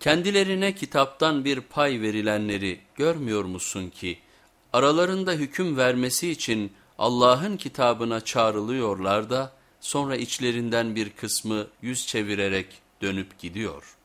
Kendilerine kitaptan bir pay verilenleri görmüyor musun ki aralarında hüküm vermesi için Allah'ın kitabına çağrılıyorlar da sonra içlerinden bir kısmı yüz çevirerek dönüp gidiyor.''